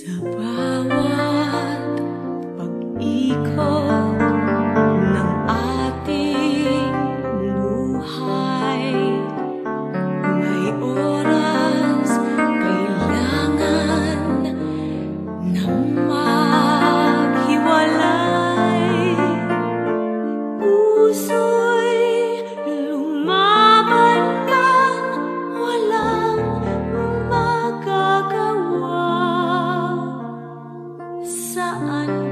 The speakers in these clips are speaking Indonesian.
Sampai saan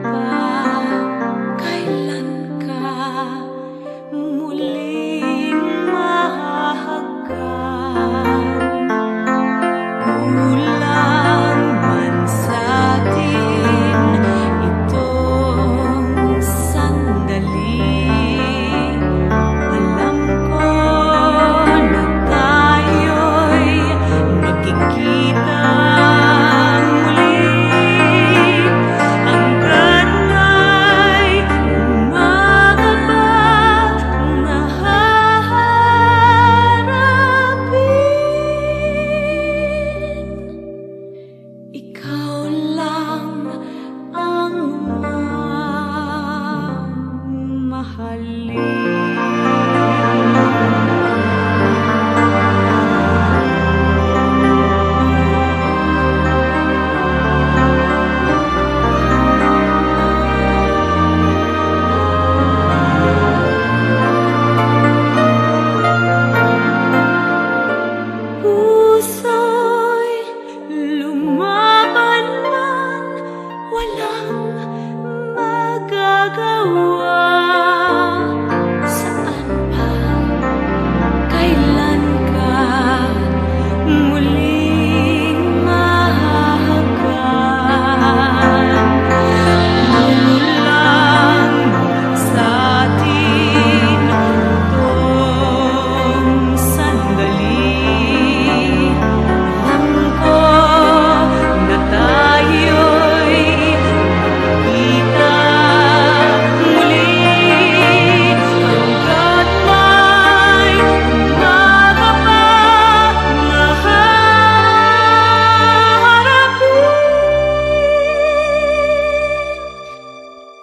的舞。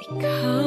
靠